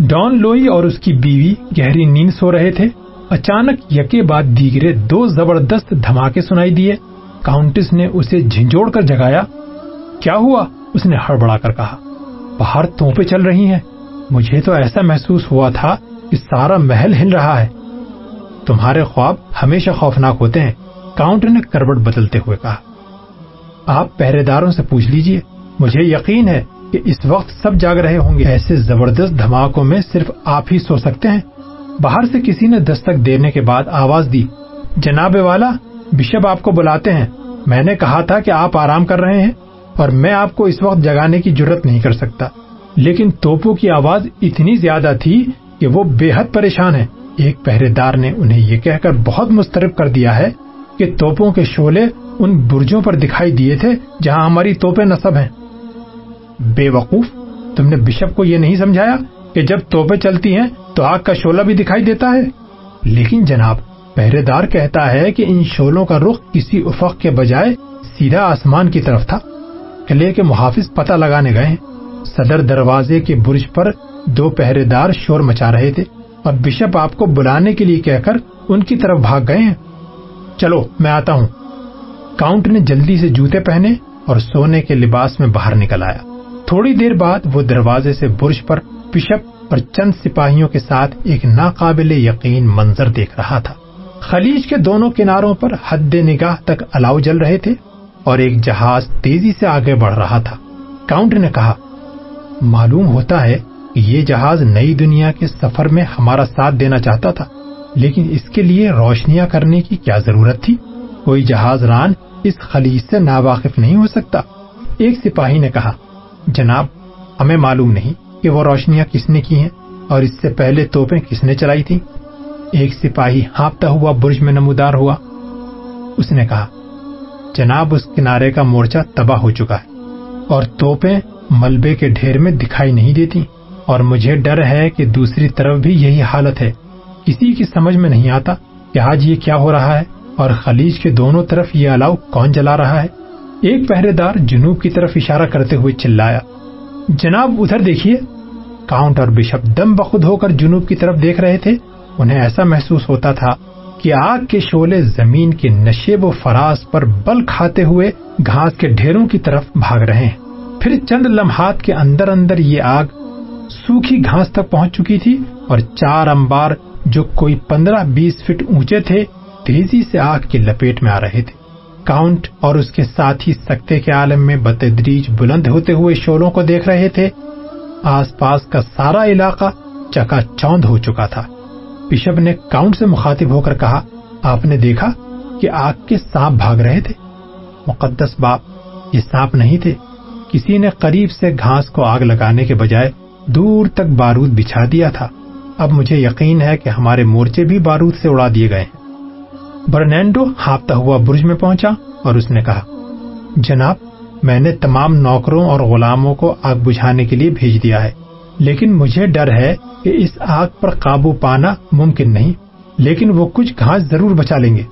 Dawn لوئی اور اس کی بیوی گہری نیند سو رہے تھے۔ اچانک یکے بعد دیگرے دو زبردست دھماکے سنائی دیے۔ کاؤنٹس نے اسے جھنجھوڑ کر جگایا۔ کیا ہوا؟ اس نے ہڑبڑا کر کہا۔ باہر توپے چل رہی ہیں۔ مجھے تو ایسا محسوس ہوا تھا کہ سارا محل ہل رہا ہے۔ تمہارے خواب ہمیشہ خوفناک ہوتے ہیں۔ کاؤنٹ نے کروٹ بدلتے ہوئے کہا۔ آپ پہرے داروں سے پوچھ لیجیے۔ مجھے یقین ہے کہ اس وقت سب جاگ رہے ہوں گے۔ ایسے زبردست دھماکوں میں صرف آپ ہی سو سکتے ہیں۔ باہر سے کسی نے دستک دینے کے بعد آواز دی۔ جناب والا، بشپ آپ کو بلاتے ہیں۔ میں نے کہا تھا کہ آپ آرام کر رہے ہیں اور میں آپ کو اس وقت جگانے کی ضرورت نہیں کر سکتا۔ لیکن توپوں کی آواز اتنی زیادہ تھی کہ وہ بے حد پریشان ہے ایک پہرے دار نے انہیں یہ کہہ کر بہت مسترب کر دیا ہے کہ توپوں کے شولے ان برجوں پر دکھائی دیے تھے جہاں ہماری توپیں نصب ہیں۔ بے وقوف۔ تم نے بشپ کو یہ نہیں سمجھایا کہ جب توپیں چلتی ہیں تو آگ کا شولہ بھی دکھائی دیتا ہے۔ لیکن جناب پہرے دار کہتا ہے کہ ان شولوں کا رخ کسی افق کے بجائے سیدھا آسمان کی طرف تھا۔ قلعے کے محافظ پتہ لگانے گئے صدر دروازے کے برج پر دو پہرے دار شور مچا رہے تھے اور بشپ آپ کو بلانے کے لیے کہہ کر ان کی طرف بھاگ گئے ہیں۔ چلو، میں آتا ہوں۔ کاؤنٹ نے جلدی سے جوتے پہنے اور سونے کے لباس میں باہر نکل آیا۔ تھوڑی دیر بعد وہ دروازے سے برج پر بشپ اور چند سپاہیوں کے ساتھ ایک ناقابل یقین منظر دیکھ رہا تھا۔ خلیج کے دونوں کناروں پر حد نگاہ تک الاؤ جل رہے تھے اور ایک جہاز تیزی سے آگے بڑھ رہا تھا۔ کاؤنٹ نے کہا، معلوم ہوتا ہے کہ یہ جہاز نئی دنیا کے سفر میں ہمارا ساتھ دینا چاہتا تھا، لیکن اس کے لیے روشنیاں کرنے کی کیا ضرورت تھی؟ کوئی جہاز ران اس خلیج سے ناواقف نہیں ہو سکتا۔ ایک سپاہی نے کہا جناب، ہمیں معلوم نہیں کہ وہ روشنیاں کس نے کی ہیں اور اس سے پہلے توپیں کس نے چلائی تھی ایک سپاہی ہانپتا ہوا برج میں نمودار ہوا۔ اس نے کہا، جناب، اس کنارے کا مورچہ تباہ ہو چکا ہے اور توپیں ملبے کے ڈھیر میں دکھائی نہیں دیتی اور مجھے ڈر ہے کہ دوسری طرف بھی یہی حالت ہے۔ کسی کی سمجھ میں نہیں آتا کہ آج یہ کیا ہو رہا ہے اور خلیج کے دونوں طرف یہ الاؤ کون جلا رہا ہے۔ ایک پہرے دار جنوب کی طرف اشارہ کرتے ہوئے چلایا۔ جناب، ادھر دیکھیے۔ کاؤنٹ اور بشپ دم بخود ہو کر جنوب کی طرف دیکھ رہے تھے۔ انہیں ایسا محسوس ہوتا تھا کہ آگ کے شولے زمین کے نشیب و فراز پر بل کھاتے ہوئے گھاس کے ڈھیروں کی طرف بھاگ رہے ہیں۔ پھر چند لمحات کے اندر اندر یہ آگ سوکھی گھاس تک پہنچ چکی تھی اور چار امبار جو کوئی پندرہ بیس فٹ اونچے تھے، تیزی سے آگ کی لپیٹ میں آ رہے تھے۔ کاؤنٹ اور اس کے ساتھ ہی سکتے کے عالم میں بتدریج بلند ہوتے ہوئے شولوں کو دیکھ رہے تھے۔ آس پاس کا سارا علاقہ چکا چوند ہو چکا تھا۔ بشپ نے کاؤنٹ سے مخاطب ہو کر کہا، آپ نے دیکھا کہ آگ کے سانپ بھاگ رہے تھے؟ مقدس باپ، یہ سانپ نہیں تھے۔ کسی نے قریب سے گھاس کو آگ لگانے کے بجائے دور تک بارود بچھا دیا تھا۔ اب مجھے یقین ہے کہ ہمارے مورچے بھی بارود سے اڑا دیے گئے برنینڈو ہاپتا ہوا برج میں پہنچا اور اس نے کہا، جناب، میں نے تمام نوکروں اور غلاموں کو آگ بجھانے کے لیے بھیج دیا ہے، لیکن مجھے ڈر ہے کہ اس آگ پر قابو پانا ممکن نہیں، لیکن وہ کچھ گھاس ضرور بچا لیں گے۔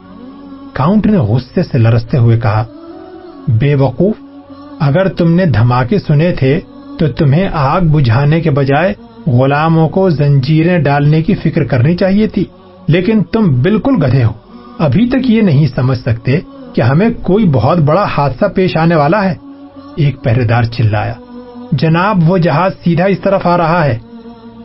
کاؤنٹ نے غصے سے لرستے ہوئے کہا، بے وقوف، اگر تم نے دھماکے سنے تھے تو تمہیں آگ بجھانے کے بجائے غلاموں کو زنجیریں ڈالنے کی فکر کرنی چاہیے تھی، لیکن تم بالکل گدھے ہو۔ ابھی تک یہ نہیں سمجھ سکتے کہ ہمیں کوئی بہت بڑا حادثہ پیش آنے والا ہے۔ ایک پہرے دار چلایا۔ جناب، وہ جہاز سیدھا اس طرف آ رہا ہے۔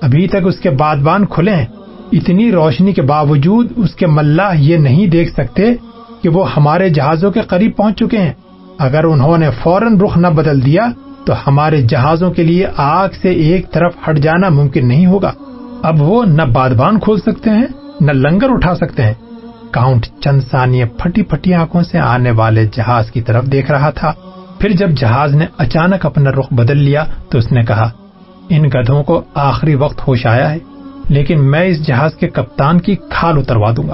ابھی تک اس کے بادبان کھلے ہیں۔ اتنی روشنی کے باوجود اس کے ملا یہ نہیں دیکھ سکتے کہ وہ ہمارے جہازوں کے قریب پہنچ چکے ہیں۔ اگر انہوں نے فوراً رخ نہ بدل دیا تو ہمارے جہازوں کے لیے آگ سے ایک طرف ہٹ جانا ممکن نہیں ہوگا۔ اب وہ نہ بادبان کھول سکتے ہیں، نہ لنگر اٹھا سکتے ہیں۔ کاؤنٹ چند ثانیہ پھٹی پھٹی آنکھوں سے آنے والے جہاز کی طرف دیکھ رہا تھا۔ پھر جب جہاز نے اچانک اپنا رخ بدل لیا تو اس نے کہا، ان گدھوں کو آخری وقت ہوش آیا ہے، لیکن میں اس جہاز کے کپتان کی کھال اتروا دوں گا۔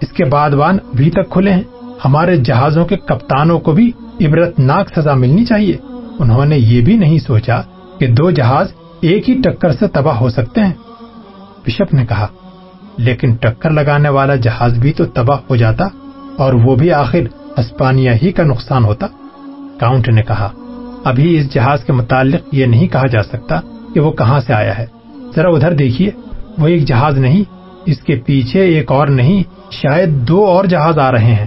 اس کے بعد وان ابھی تک کھلے ہیں۔ ہمارے جہازوں کے کپتانوں کو بھی عبرت ناک سزا ملنی چاہیے۔ انہوں نے یہ بھی نہیں سوچا کہ دو جہاز ایک ہی ٹکر سے تباہ ہو سکتے ہیں۔ بشپ نے کہا لیکن ٹکر لگانے والا جہاز بھی تو تباہ ہو جاتا اور وہ بھی آخر اسپانیہ ہی کا نقصان ہوتا۔ کاؤنٹ نے کہا، ابھی اس جہاز کے متعلق یہ نہیں کہا جا سکتا کہ وہ کہاں سے آیا ہے۔ ذرا ادھر دیکھیے، وہ ایک جہاز نہیں، اس کے پیچھے ایک اور نہیں، شاید دو اور جہاز آ رہے ہیں۔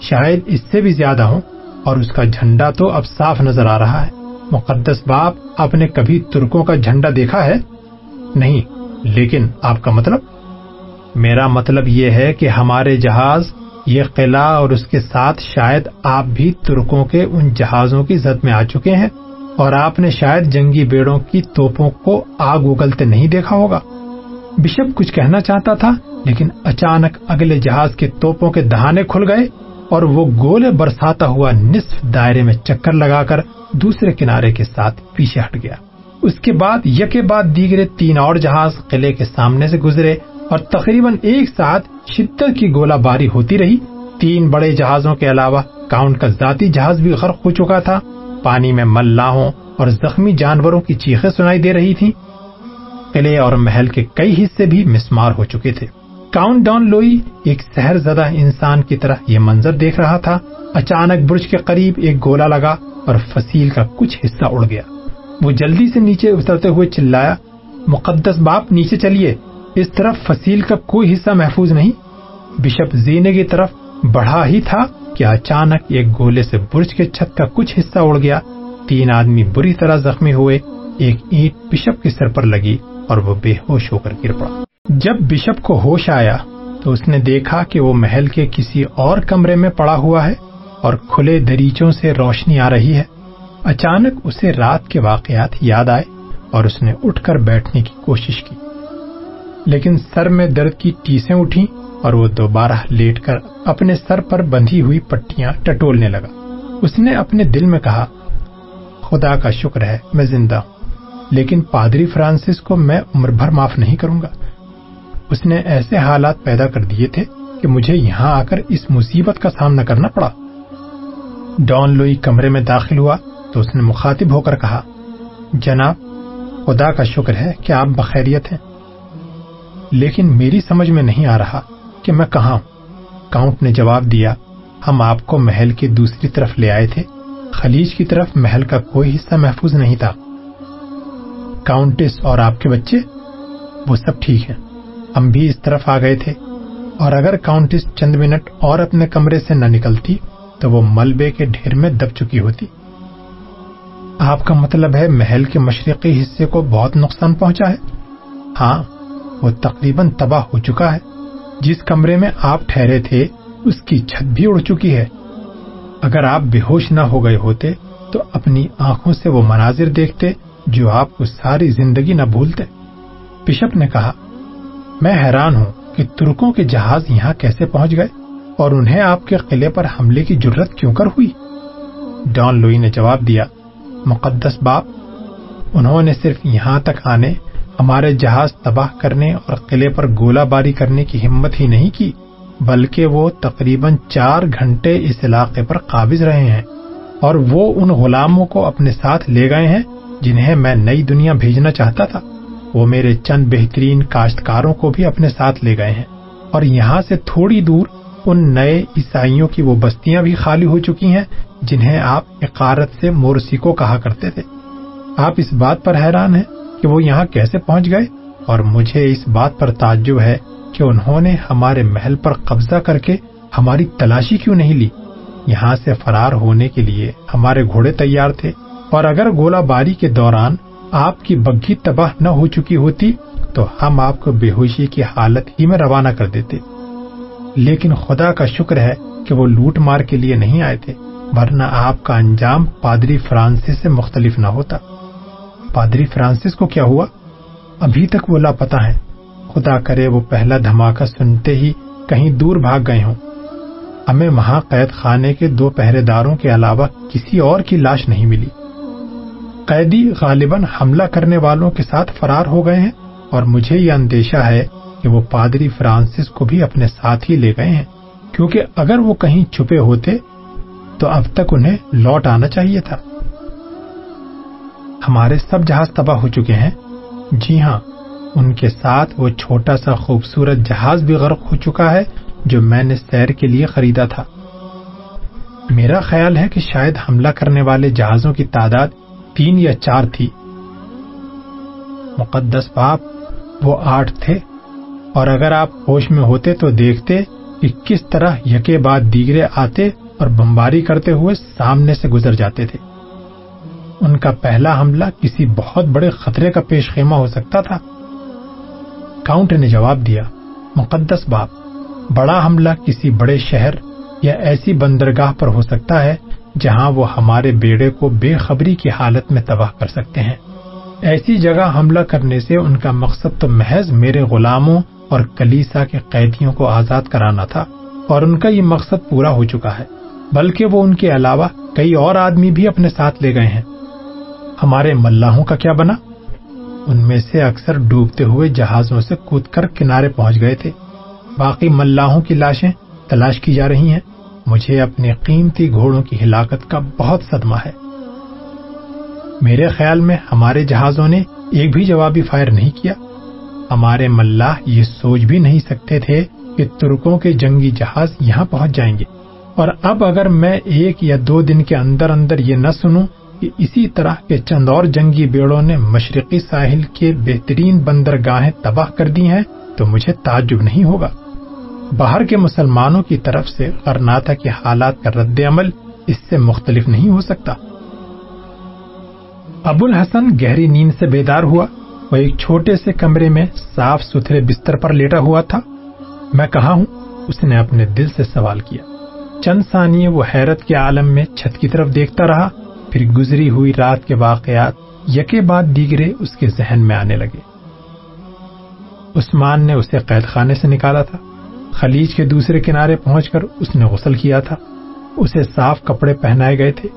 شاید اس سے بھی زیادہ ہوں، اور اس کا جھنڈا تو اب صاف نظر آ رہا ہے۔ مقدس باپ، آپ نے کبھی ترکوں کا جھنڈا دیکھا ہے؟ نہیں، لیکن آپ کا مطلب؟ میرا مطلب یہ ہے کہ ہمارے جہاز، یہ قلعہ اور اس کے ساتھ شاید آپ بھی ترکوں کے ان جہازوں کی زد میں آ چکے ہیں۔ اور آپ نے شاید جنگی بیڑوں کی توپوں کو آگ اگلتے نہیں دیکھا ہوگا۔ بشپ کچھ کہنا چاہتا تھا، لیکن اچانک اگلے جہاز کے توپوں کے دہانے کھل گئے اور وہ گولے برساتا ہوا نصف دائرے میں چکر لگا کر دوسرے کنارے کے ساتھ پیچھے ہٹ گیا۔ اس کے بعد یکے بعد دیگرے تین اور جہاز قلعے کے سامنے سے گزرے۔ اور تقریباً ایک ساتھ شدت کی گولہ باری ہوتی رہی۔ تین بڑے جہازوں کے علاوہ کاؤنٹ کا ذاتی جہاز بھی غرق ہو چکا تھا۔ پانی میں ملاحوں اور زخمی جانوروں کی چیخیں سنائی دے رہی تھی قلعے اور محل کے کئی حصے بھی مسمار ہو چکے تھے۔ کاؤنٹ ڈان لوئی ایک سہر زدہ انسان کی طرح یہ منظر دیکھ رہا تھا۔ اچانک برج کے قریب ایک گولا لگا اور فصیل کا کچھ حصہ اڑ گیا۔ وہ جلدی سے نیچے اترتے ہوئے چلایا، مقدس باپ، نیچے چلیے۔ اس طرف فصیل کا کوئی حصہ محفوظ نہیں۔ بشپ زینے کی طرف بڑھا ہی تھا کہ اچانک ایک گولے سے برج کے چھت کا کچھ حصہ اڑ گیا۔ تین آدمی بری طرح زخمی ہوئے۔ ایک اینٹ بشپ کے سر پر لگی اور وہ بے ہوش ہو کر گر پڑا۔ جب بشپ کو ہوش آیا تو اس نے دیکھا کہ وہ محل کے کسی اور کمرے میں پڑا ہوا ہے اور کھلے دریچوں سے روشنی آ رہی ہے۔ اچانک اسے رات کے واقعات یاد آئے اور اس نے اٹھ کر بیٹھنے کی کوشش کی۔ لیکن سر میں درد کی ٹیسیں اٹھی اور وہ دوبارہ لیٹ کر اپنے سر پر بندھی ہوئی پٹیاں ٹٹولنے لگا۔ اس نے اپنے دل میں کہا، خدا کا شکر ہے، میں زندہ ہوں، لیکن پادری فرانسس کو میں عمر بھر معاف نہیں کروں گا۔ اس نے ایسے حالات پیدا کر دیے تھے کہ مجھے یہاں آ کر اس مصیبت کا سامنا کرنا پڑا۔ ڈان لوئی کمرے میں داخل ہوا تو اس نے مخاطب ہو کر کہا، جناب، خدا کا شکر ہے کہ آپ بخیریت ہیں۔ لیکن میری سمجھ میں نہیں آ رہا کہ میں کہاں ہوں۔ کاؤنٹ نے جواب دیا، ہم آپ کو محل کی دوسری طرف لے آئے تھے۔ خلیج کی طرف محل کا کوئی حصہ محفوظ نہیں تھا۔ کاؤنٹس اور آپ کے بچے؟ وہ سب ٹھیک ہیں۔ ہم بھی اس طرف آ گئے تھے۔ اور اگر کاؤنٹس چند منٹ اور اپنے کمرے سے نہ نکلتی تو وہ ملبے کے ڈھیر میں دب چکی ہوتی۔ آپ کا مطلب ہے محل کے مشرقی حصے کو بہت نقصان پہنچا ہے؟ ہاں وہ تقریباً تباہ ہو چکا ہے۔ جس کمرے میں آپ ٹھہرے تھے، اس کی چھت بھی اڑ چکی ہے۔ اگر آپ بے ہوش نہ ہو گئے ہوتے، تو اپنی آنکھوں سے وہ مناظر دیکھتے جو آپ کو ساری زندگی نہ بھولتے۔ بشپ نے کہا، میں حیران ہوں کہ ترکوں کے جہاز یہاں کیسے پہنچ گئے اور انہیں آپ کے قلعے پر حملے کی جرت کیوں کر ہوئی؟ ڈان لوئی نے جواب دیا، مقدس باپ، انہوں نے صرف یہاں تک آنے ہمارے جہاز تباہ کرنے اور قلعے پر گولہ باری کرنے کی ہمت ہی نہیں کی، بلکہ وہ تقریباً چار گھنٹے اس علاقے پر قابض رہے ہیں اور وہ ان غلاموں کو اپنے ساتھ لے گئے ہیں جنہیں میں نئی دنیا بھیجنا چاہتا تھا۔ وہ میرے چند بہترین کاشتکاروں کو بھی اپنے ساتھ لے گئے ہیں اور یہاں سے تھوڑی دور ان نئے عیسائیوں کی وہ بستیاں بھی خالی ہو چکی ہیں جنہیں آپ اقارت سے مورسی کو کہا کرتے تھے۔ آپ اس بات پر حیران ہیں۔ کہ وہ یہاں کیسے پہنچ گئے؟ اور مجھے اس بات پر تعجب ہے کہ انہوں نے ہمارے محل پر قبضہ کر کے ہماری تلاشی کیوں نہیں لی؟ یہاں سے فرار ہونے کے لیے ہمارے گھوڑے تیار تھے۔ اور اگر گولہ باری کے دوران آپ کی بگھی تباہ نہ ہو چکی ہوتی، تو ہم آپ کو بے ہوشی کی حالت ہی میں روانہ کر دیتے۔ لیکن خدا کا شکر ہے کہ وہ لوٹ مار کے لیے نہیں آئے تھے، ورنہ آپ کا انجام پادری فرانسس سے مختلف نہ ہوتا۔ پادری فرانسس کو کیا ہوا؟ ابھی تک وہ لاپتا ہے خدا کرے وہ پہلا دھماکہ سنتے ہی کہیں دور بھاگ گئے ہوں۔ ہمیں وہاں قید خانے کے دو پہرے داروں کے علاوہ کسی اور کی لاش نہیں ملی۔ قیدی غالباً حملہ کرنے والوں کے ساتھ فرار ہو گئے ہیں اور مجھے یہ اندیشہ ہے کہ وہ پادری فرانسس کو بھی اپنے ساتھ ہی لے گئے ہیں۔ کیونکہ اگر وہ کہیں چھپے ہوتے تو اب تک انہیں لوٹ آنا چاہیے تھا۔ ہمارے سب جہاز تباہ ہو چکے ہیں۔ جی ہاں ان کے ساتھ وہ چھوٹا سا خوبصورت جہاز بھی غرق ہو چکا ہے جو میں نے سیر کے لیے خریدا تھا۔ میرا خیال ہے کہ شاید حملہ کرنے والے جہازوں کی تعداد تین یا چار تھی۔ مقدس باپ، وہ آٹھ تھے۔ اور اگر آپ ہوش میں ہوتے تو دیکھتے کہ کس طرح یکے بعد دیگرے آتے اور بمباری کرتے ہوئے سامنے سے گزر جاتے تھے۔ ان کا پہلا حملہ کسی بہت بڑے خطرے کا پیش خیمہ ہو سکتا تھا۔ کاؤنٹ نے جواب دیا، مقدس باپ، بڑا حملہ کسی بڑے شہر یا ایسی بندرگاہ پر ہو سکتا ہے جہاں وہ ہمارے بیڑے کو بے خبری کی حالت میں تباہ کر سکتے ہیں۔ ایسی جگہ حملہ کرنے سے ان کا مقصد تو محض میرے غلاموں اور کلیسا کے قیدیوں کو آزاد کرانا تھا اور ان کا یہ مقصد پورا ہو چکا ہے، بلکہ وہ ان کے علاوہ کئی اور آدمی بھی اپنے ساتھ لے گئے ہیں۔ ہمارے ملاحوں کا کیا بنا؟ ان میں سے اکثر ڈوبتے ہوئے جہازوں سے کود کر کنارے پہنچ گئے تھے۔ باقی ملاحوں کی لاشیں تلاش کی جا رہی ہیں۔ مجھے اپنے قیمتی گھوڑوں کی ہلاکت کا بہت صدمہ ہے۔ میرے خیال میں ہمارے جہازوں نے ایک بھی جوابی فائر نہیں کیا۔ ہمارے ملاح یہ سوچ بھی نہیں سکتے تھے کہ ترکوں کے جنگی جہاز یہاں پہنچ جائیں گے۔ اور اب اگر میں ایک یا دو دن کے اندر اندر یہ نہ سنوں کہ اسی طرح کے چند اور جنگی بیڑوں نے مشرقی ساحل کے بہترین بندرگاہیں تباہ کر دی ہیں تو مجھے تعجب نہیں ہوگا۔ باہر کے مسلمانوں کی طرف سے کرناتا کے حالات کا رد عمل اس سے مختلف نہیں ہو سکتا۔ ابو الحسن گہری نیند سے بیدار ہوا وہ ایک چھوٹے سے کمرے میں صاف ستھرے بستر پر لیٹا ہوا تھا۔ میں کہا ہوں، اس نے اپنے دل سے سوال کیا۔ چند ثانیے وہ حیرت کے عالم میں چھت کی طرف دیکھتا رہا۔ پھر گزری ہوئی رات کے واقعات یکے بعد دیگرے اس کے ذہن میں آنے لگے۔ عثمان نے اسے قید خانے سے نکالا تھا۔ خلیج کے دوسرے کنارے پہنچ کر اس نے غسل کیا تھا۔ اسے صاف کپڑے پہنائے گئے تھے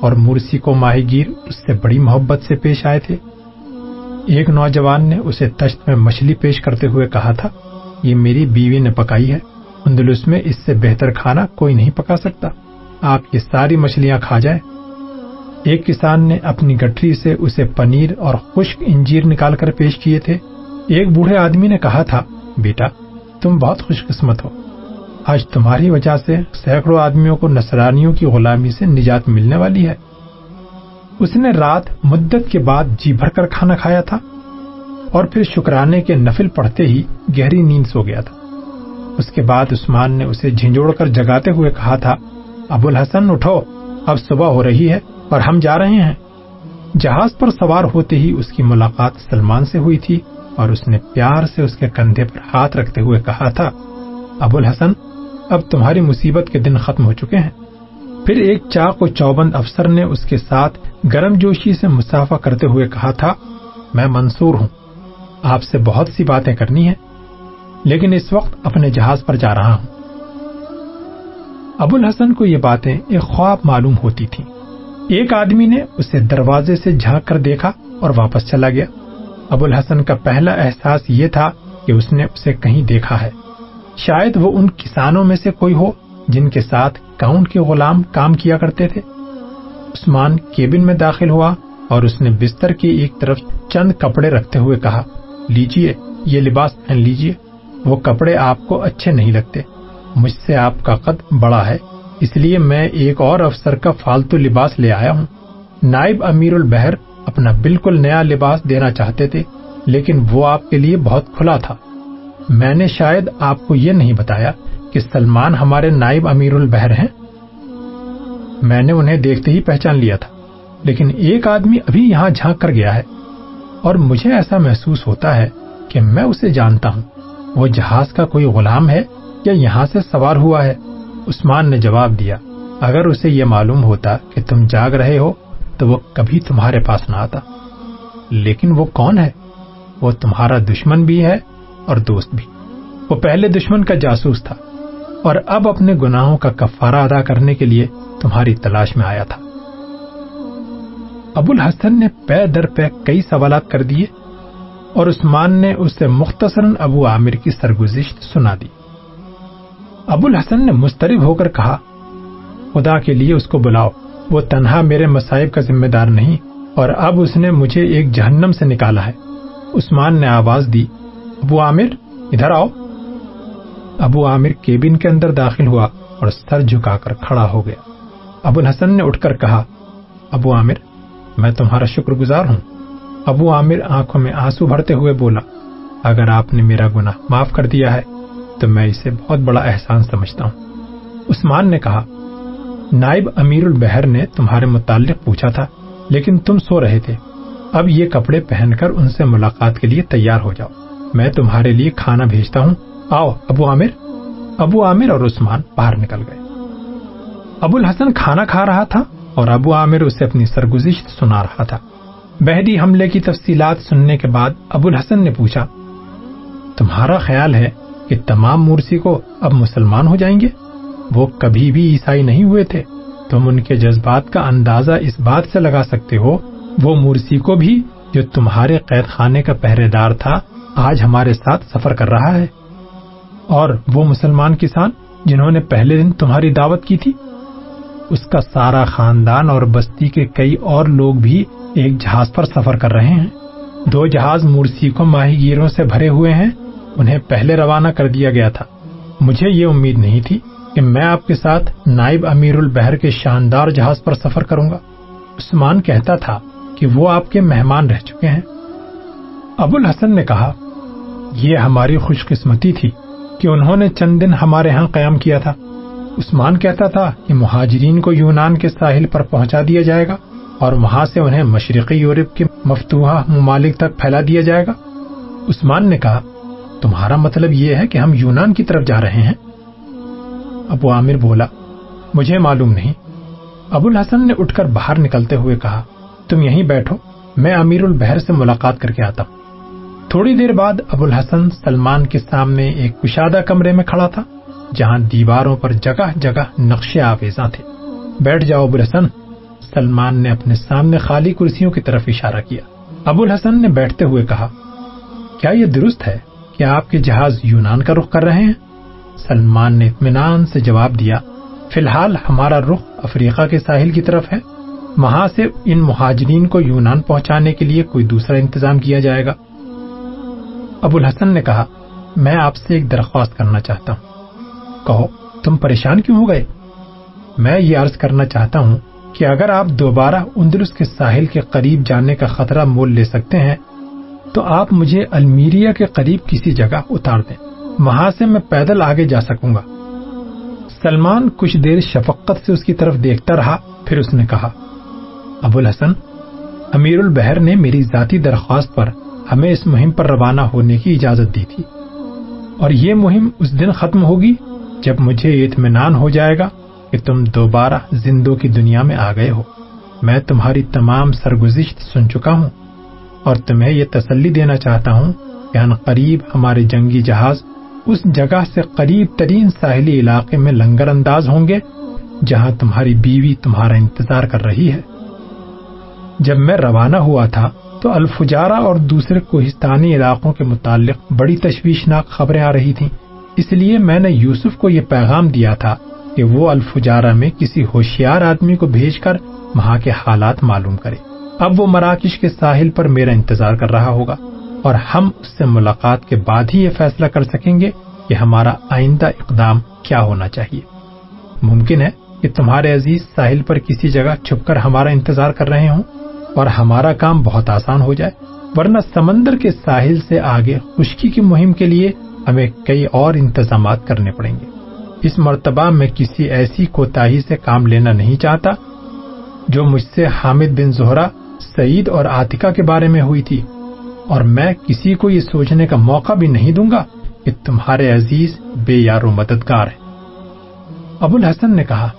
اور مرسی کو ماہی گیر اس سے بڑی محبت سے پیش آئے تھے۔ ایک نوجوان نے اسے تشت میں مچھلی پیش کرتے ہوئے کہا تھا، یہ میری بیوی نے پکائی ہے، اندلس میں اس سے بہتر کھانا کوئی نہیں پکا سکتا۔ آپ یہ ساری مچھلیاں کھا جائیں۔ ایک کسان نے اپنی گٹری سے اسے پنیر اور خشک انجیر نکال کر پیش کیے تھے۔ ایک بوڑھے آدمی نے کہا تھا، بیٹا، تم بہت خوش قسمت ہو۔ آج تمہاری وجہ سے سینکڑوں آدمیوں کو نصرانیوں کی غلامی سے نجات ملنے والی ہے۔ اس نے رات مدت کے بعد جی بھر کر کھانا کھایا تھا اور پھر شکرانے کے نفل پڑھتے ہی گہری نیند سو گیا تھا۔ اس کے بعد عثمان نے اسے جھنجوڑ کر جگاتے ہوئے کہا تھا ابو الحسن اٹھو، اب صبح ہو رہی ہے۔ اور ہم جا رہے ہیں۔ جہاز پر سوار ہوتے ہی اس کی ملاقات سلمان سے ہوئی تھی اور اس نے پیار سے اس کے کندھے پر ہاتھ رکھتے ہوئے کہا تھا، ابو الحسن، اب تمہاری مصیبت کے دن ختم ہو چکے ہیں۔ پھر ایک چاق و چوبند افسر نے اس کے ساتھ گرم جوشی سے مسافہ کرتے ہوئے کہا تھا، میں منصور ہوں، آپ سے بہت سی باتیں کرنی ہیں، لیکن اس وقت اپنے جہاز پر جا رہا ہوں۔ ابو الحسن کو یہ باتیں ایک خواب معلوم ہوتی تھی ایک آدمی نے اسے دروازے سے جھانک کر دیکھا اور واپس چلا گیا۔ ابو الحسن کا پہلا احساس یہ تھا کہ اس نے اسے کہیں دیکھا ہے۔ شاید وہ ان کسانوں میں سے کوئی ہو جن کے ساتھ کاؤنٹ کے غلام کام کیا کرتے تھے۔ عثمان کیبن میں داخل ہوا اور اس نے بستر کی ایک طرف چند کپڑے رکھتے ہوئے کہا، لیجیے، یہ لباس پہن لیجیے، وہ کپڑے آپ کو اچھے نہیں لگتے، مجھ سے آپ کا قد بڑا ہے۔ اس لیے میں ایک اور افسر کا فالتو لباس لے آیا ہوں۔ نائب امیر البحر اپنا بالکل نیا لباس دینا چاہتے تھے، لیکن وہ آپ کے لیے بہت کھلا تھا۔ میں نے شاید آپ کو یہ نہیں بتایا کہ سلمان ہمارے نائب امیر البحر ہیں۔ میں نے انہیں دیکھتے ہی پہچان لیا تھا، لیکن ایک آدمی ابھی یہاں جھانک کر گیا ہے۔ اور مجھے ایسا محسوس ہوتا ہے کہ میں اسے جانتا ہوں۔ وہ جہاز کا کوئی غلام ہے یا یہاں سے سوار ہوا ہے؟ عثمان نے جواب دیا، اگر اسے یہ معلوم ہوتا کہ تم جاگ رہے ہو، تو وہ کبھی تمہارے پاس نہ آتا۔ لیکن وہ کون ہے؟ وہ تمہارا دشمن بھی ہے اور دوست بھی۔ وہ پہلے دشمن کا جاسوس تھا اور اب اپنے گناہوں کا کفارہ ادا کرنے کے لیے تمہاری تلاش میں آیا تھا۔ ابو الحسن نے پے در پے کئی سوالات کر دیے اور عثمان نے اسے مختصراً ابو عامر کی سرگزشت سنا دی۔ ابو الحسن نے مسترب ہو کر کہا، خدا کے لیے اس کو بلاؤ، وہ تنہا میرے مسائب کا ذمہ دار نہیں، اور اب اس نے مجھے ایک جہنم سے نکالا ہے۔ عثمان نے آواز دی، ابو عامر، ادھر آؤ۔ ابو عامر کیبن کے اندر داخل ہوا اور سر جھکا کر کھڑا ہو گیا۔ ابو الحسن نے اٹھ کر کہا، ابو عامر، میں تمہارا شکر گزار ہوں۔ ابو عامر آنکھوں میں آنسو بھرتے ہوئے بولا، اگر آپ نے میرا گناہ معاف کر دیا ہے تو میں اسے بہت بڑا احسان سمجھتا ہوں۔ عثمان نے کہا، نائب امیر البحر نے تمہارے متعلق پوچھا تھا، لیکن تم سو رہے تھے۔ اب یہ کپڑے پہن کر ان سے ملاقات کے لیے تیار ہو جاؤ۔ میں تمہارے لیے کھانا بھیجتا ہوں۔ آؤ، ابو عامر۔ ابو عامر اور عثمان باہر نکل گئے۔ ابو الحسن کھانا کھا رہا تھا اور ابو عامر اسے اپنی سرگزشت سنا رہا تھا۔ بحری حملے کی تفصیلات سننے کے بعد ابو الحسن نے پوچھا، تمہارا خیال ہے کہ تمام مورسی کو اب مسلمان ہو جائیں گے؟ وہ کبھی بھی عیسائی نہیں ہوئے تھے۔ تم ان کے جذبات کا اندازہ اس بات سے لگا سکتے ہو، وہ مورسی کو بھی جو تمہارے قید خانے کا پہرے دار تھا، آج ہمارے ساتھ سفر کر رہا ہے۔ اور وہ مسلمان کسان جنہوں نے پہلے دن تمہاری دعوت کی تھی۔ اس کا سارا خاندان اور بستی کے کئی اور لوگ بھی ایک جہاز پر سفر کر رہے ہیں۔ دو جہاز مورسی کو ماہی گیروں سے بھرے ہوئے ہیں۔ انہیں پہلے روانہ کر دیا گیا تھا۔ مجھے یہ امید نہیں تھی کہ میں آپ کے ساتھ نائب امیر البحر کے شاندار جہاز پر سفر کروں گا۔ عثمان کہتا تھا کہ وہ آپ کے مہمان رہ چکے ہیں۔ ابو الحسن نے کہا، یہ ہماری خوش قسمتی تھی کہ انہوں نے چند دن ہمارے ہاں قیام کیا تھا۔ عثمان کہتا تھا کہ مہاجرین کو یونان کے ساحل پر پہنچا دیا جائے گا اور وہاں سے انہیں مشرقی یورپ کے مفتوحہ ممالک تک پھیلا دیا جائے گا۔ عثمان نے کہا تمہارا مطلب یہ ہے کہ ہم یونان کی طرف جا رہے ہیں؟ ابو عامر بولا، مجھے معلوم نہیں۔ ابو الحسن نے اٹھ کر باہر نکلتے ہوئے کہا، تم یہیں بیٹھو، میں امیر البحر سے ملاقات کر کے آتا ہوں۔ تھوڑی دیر بعد ابو الحسن سلمان کے سامنے ایک کشادہ کمرے میں کھڑا تھا، جہاں دیواروں پر جگہ جگہ نقشے آویزاں تھے۔ بیٹھ جاؤ ابو الحسن۔ سلمان نے اپنے سامنے خالی کرسیوں کی طرف اشارہ کیا۔ ابو الحسن نے بیٹھتے ہوئے کہا، کیا یہ درست ہے؟ کہ آپ کے جہاز یونان کا رخ کر رہے ہیں؟ سلمان نے اطمینان سے جواب دیا، فی الحال ہمارا رخ افریقہ کے ساحل کی طرف ہے۔ وہاں سے ان مہاجرین کو یونان پہنچانے کے لیے کوئی دوسرا انتظام کیا جائے گا؟ ابو الحسن نے کہا، میں آپ سے ایک درخواست کرنا چاہتا ہوں۔ کہو، تم پریشان کیوں ہو گئے؟ میں یہ عرض کرنا چاہتا ہوں کہ اگر آپ دوبارہ اندرس کے ساحل کے قریب جانے کا خطرہ مول لے سکتے ہیں تو آپ مجھے المیریا کے قریب کسی جگہ اتار دیں۔ وہاں سے میں پیدل آگے جا سکوں گا۔ سلمان کچھ دیر شفقت سے اس کی طرف دیکھتا رہا، پھر اس نے کہا، ابو الحسن، امیر البحر نے میری ذاتی درخواست پر ہمیں اس مہم پر روانہ ہونے کی اجازت دی تھی۔ اور یہ مہم اس دن ختم ہوگی جب مجھے اطمینان ہو جائے گا کہ تم دوبارہ زندوں کی دنیا میں آ گئے ہو۔ میں تمہاری تمام سرگزشت سن چکا ہوں۔ اور تمہیں یہ تسلی دینا چاہتا ہوں کہ ان قریب ہمارے جنگی جہاز اس جگہ سے قریب ترین ساحلی علاقے میں لنگر انداز ہوں گے جہاں تمہاری بیوی تمہارا انتظار کر رہی ہے۔ جب میں روانہ ہوا تھا تو الفجارہ اور دوسرے کوہستانی علاقوں کے متعلق بڑی تشویشناک خبریں آ رہی تھیں۔ اس لیے میں نے یوسف کو یہ پیغام دیا تھا کہ وہ الفجارہ میں کسی ہوشیار آدمی کو بھیج کر وہاں کے حالات معلوم کرے۔ اب وہ مراکش کے ساحل پر میرا انتظار کر رہا ہوگا اور ہم اس سے ملاقات کے بعد ہی یہ فیصلہ کر سکیں گے کہ ہمارا آئندہ اقدام کیا ہونا چاہیے۔ ممکن ہے کہ تمہارے عزیز ساحل پر کسی جگہ چھپ کر ہمارا انتظار کر رہے ہوں اور ہمارا کام بہت آسان ہو جائے، ورنہ سمندر کے ساحل سے آگے خشکی کی مہم کے لیے ہمیں کئی اور انتظامات کرنے پڑیں گے۔ اس مرتبہ میں کسی ایسی کوتا سے کام لینا نہیں چاہتا جو مجھ سے حامد بن زہرا سعید اور آتکا کے بارے میں ہوئی تھی۔ اور میں کسی کو یہ سوچنے کا موقع بھی نہیں دوں گا کہ تمہارے عزیز بے یار و مددگار ہے ابو الحسن نے کہا،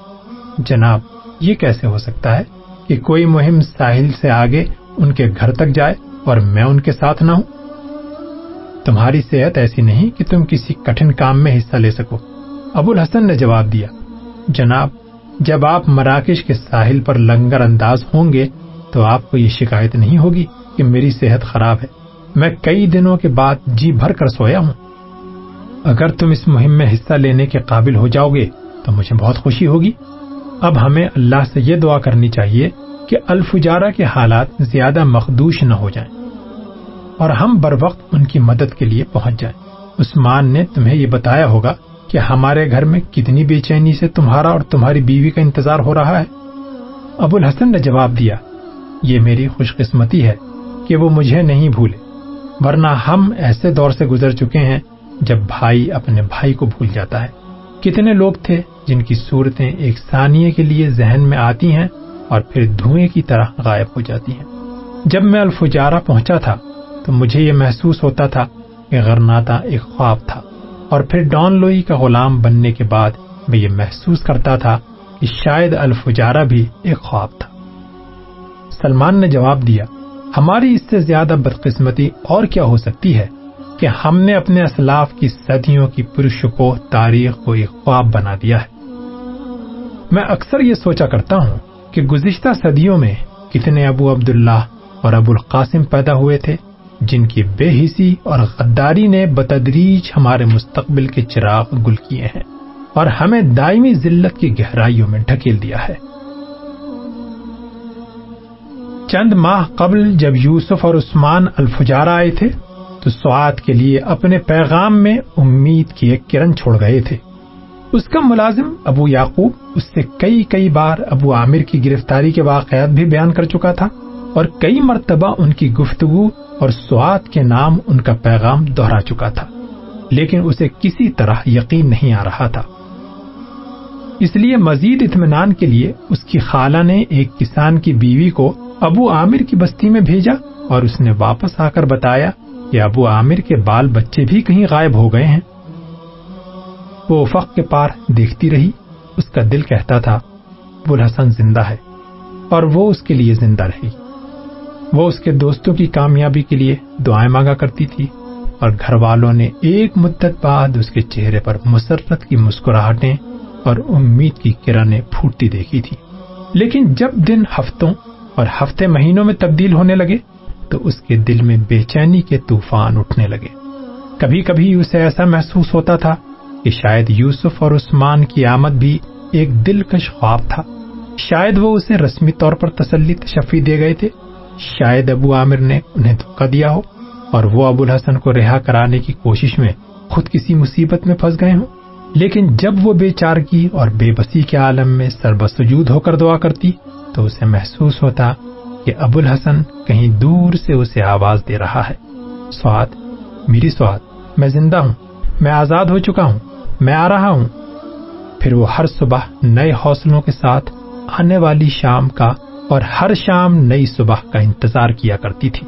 جناب، یہ کیسے ہو سکتا ہے کہ کوئی مہم ساحل سے آگے ان کے گھر تک جائے اور میں ان کے ساتھ نہ ہوں؟ تمہاری صحت ایسی نہیں کہ تم کسی کٹھن کام میں حصہ لے سکو۔ ابو الحسن نے جواب دیا، جناب، جب آپ مراکش کے ساحل پر لنگر انداز ہوں گے تو آپ کو یہ شکایت نہیں ہوگی کہ میری صحت خراب ہے۔ میں کئی دنوں کے بعد جی بھر کر سویا ہوں۔ اگر تم اس مہم میں حصہ لینے کے قابل ہو جاؤ گے تو مجھے بہت خوشی ہوگی۔ اب ہمیں اللہ سے یہ دعا کرنی چاہیے کہ الفجارہ کے حالات زیادہ مخدوش نہ ہو جائیں اور ہم بر وقت ان کی مدد کے لیے پہنچ جائیں۔ عثمان نے تمہیں یہ بتایا ہوگا کہ ہمارے گھر میں کتنی بے چینی سے تمہارا اور تمہاری بیوی کا انتظار ہو رہا ہے۔ ابو الحسن نے جواب دیا یہ میری خوش قسمتی ہے کہ وہ مجھے نہیں بھولے، ورنہ ہم ایسے دور سے گزر چکے ہیں جب بھائی اپنے بھائی کو بھول جاتا ہے۔ کتنے لوگ تھے جن کی صورتیں ایک ثانیے کے لیے ذہن میں آتی ہیں اور پھر دھوئیں کی طرح غائب ہو جاتی ہیں۔ جب میں الفجارہ پہنچا تھا تو مجھے یہ محسوس ہوتا تھا کہ غرناتا ایک خواب تھا اور پھر ڈان لوئی کا غلام بننے کے بعد میں یہ محسوس کرتا تھا کہ شاید الفجارہ بھی ایک خواب تھا۔ سلمان نے جواب دیا، ہماری اس سے زیادہ بدقسمتی اور کیا ہو سکتی ہے کہ ہم نے اپنے اسلاف کی صدیوں کی پرشکو تاریخ کو ایک خواب بنا دیا ہے۔ میں اکثر یہ سوچا کرتا ہوں کہ گزشتہ صدیوں میں کتنے ابو عبداللہ اور ابو القاسم پیدا ہوئے تھے، جن کی بے حسی اور غداری نے بتدریج ہمارے مستقبل کے چراغ گل کیے ہیں اور ہمیں دائمی ذلت کی گہرائیوں میں ڈھکیل دیا ہے۔ چند ماہ قبل جب یوسف اور عثمان الفجارہ آئے تھے، تو سوات کے لیے اپنے پیغام میں امید کی ایک کرن چھوڑ گئے تھے۔ اس کا ملازم ابو یعقوب اس سے کئی کئی بار ابو عامر کی گرفتاری کے واقعات بھی بیان کر چکا تھا اور کئی مرتبہ ان کی گفتگو اور سوات کے نام ان کا پیغام دوہرا چکا تھا، لیکن اسے کسی طرح یقین نہیں آ رہا تھا۔ اس لیے مزید اطمینان کے لیے اس کی خالہ نے ایک کسان کی بیوی کو ابو عامر کی بستی میں بھیجا اور اس نے واپس آ کر بتایا کہ ابو عامر کے بال بچے بھی کہیں غائب ہو گئے ہیں۔ وہ افق کے پار دیکھتی رہی، اس کا دل کہتا تھا ابو الحسن زندہ ہے اور وہ اس کے لیے زندہ رہی۔ وہ اس کے دوستوں کی کامیابی کے لیے دعائیں مانگا کرتی تھی اور گھر والوں نے ایک مدت بعد اس کے چہرے پر مسرت کی مسکراہٹیں اور امید کی کرنیں پھوٹتی دیکھی تھی۔ لیکن جب دن ہفتوں اور ہفتے مہینوں میں تبدیل ہونے لگے تو اس کے دل میں بے چینی کے طوفان اٹھنے لگے۔ کبھی کبھی اسے ایسا محسوس ہوتا تھا کہ شاید یوسف اور عثمان کی آمد بھی ایک دلکش خواب تھا۔ شاید وہ اسے رسمی طور پر تسلی، تشفی دے گئے تھے۔ شاید ابو عامر نے انہیں دھوکہ دیا ہو اور وہ ابو الحسن کو رہا کرانے کی کوشش میں خود کسی مصیبت میں پھنس گئے ہوں۔ لیکن جب وہ بے چارگی اور بے بسی کے عالم میں سربسجود ہو کر دعا کرتی تو اسے محسوس ہوتا کہ ابو الحسن کہیں دور سے اسے آواز دے رہا ہے۔ سواد میری سواد میں زندہ ہوں، میں آزاد ہو چکا ہوں، میں آ رہا ہوں۔ پھر وہ ہر صبح نئے حوصلوں کے ساتھ آنے والی شام کا اور ہر شام نئی صبح کا انتظار کیا کرتی تھی۔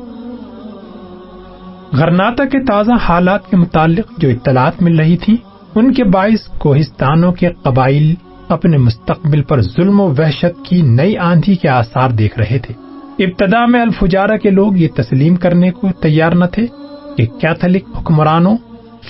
غرناتا کے تازہ حالات کے متعلق جو اطلاعات مل رہی تھی، ان کے باعث کوہستانوں کے قبائل اپنے مستقبل پر ظلم و وحشت کی نئی آندھی کے آثار دیکھ رہے تھے۔ ابتدا میں الفجارہ کے لوگ یہ تسلیم کرنے کو تیار نہ تھے کہ کیتھولک حکمرانوں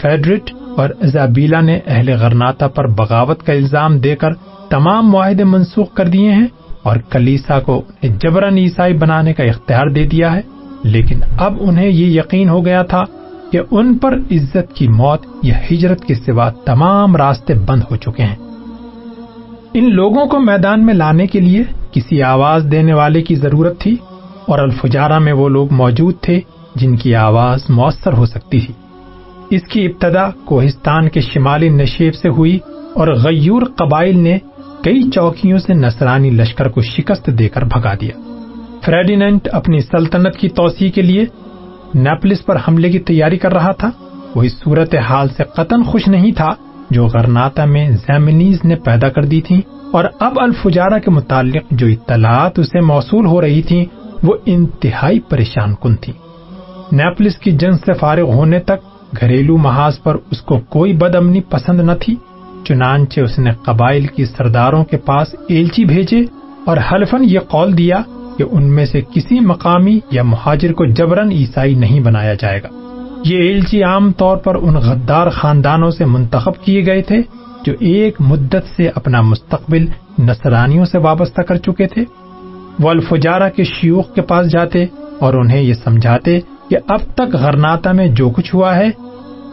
فیڈرٹ اور ازابیلا نے اہل غرناتا پر بغاوت کا الزام دے کر تمام معاہدے منسوخ کر دیے ہیں اور کلیسا کو جبرن عیسائی بنانے کا اختیار دے دیا ہے۔ لیکن اب انہیں یہ یقین ہو گیا تھا کہ ان پر عزت کی موت یا ہجرت کے سوا تمام راستے بند ہو چکے ہیں۔ ان لوگوں کو میدان میں لانے کے لیے کسی آواز دینے والے کی ضرورت تھی اور الفجارہ میں وہ لوگ موجود تھے جن کی آواز مؤثر ہو سکتی تھی۔ اس کی ابتدا کوہستان کے شمالی نشیب سے ہوئی اور غیور قبائل نے کئی چوکیوں سے نصرانی لشکر کو شکست دے کر بھگا دیا۔ فریڈینٹ اپنی سلطنت کی توسیع کے لیے نیپلس پر حملے کی تیاری کر رہا تھا۔ وہ اس صورت حال سے قطن خوش نہیں تھا جو غرناتا میں زیمنیز نے پیدا کر دی تھی اور اب الفجارہ کے متعلق جو اطلاعات اسے موصول ہو رہی تھی وہ انتہائی پریشان کن تھی نیپلس کی جنگ سے فارغ ہونے تک گھریلو محاذ پر اس کو کوئی بد امنی پسند نہ تھی، چنانچہ اس نے قبائل کی سرداروں کے پاس ایلچی بھیجے اور حلفن یہ قول دیا کہ ان میں سے کسی مقامی یا مہاجر کو جبرن عیسائی نہیں بنایا جائے گا۔ یہ ایلچی عام طور پر ان غدار خاندانوں سے منتخب کیے گئے تھے جو ایک مدت سے اپنا مستقبل نصرانیوں سے وابستہ کر چکے تھے۔ وہ الفجارہ کے شیوخ کے پاس جاتے اور انہیں یہ سمجھاتے کہ اب تک غرناتا میں جو کچھ ہوا ہے،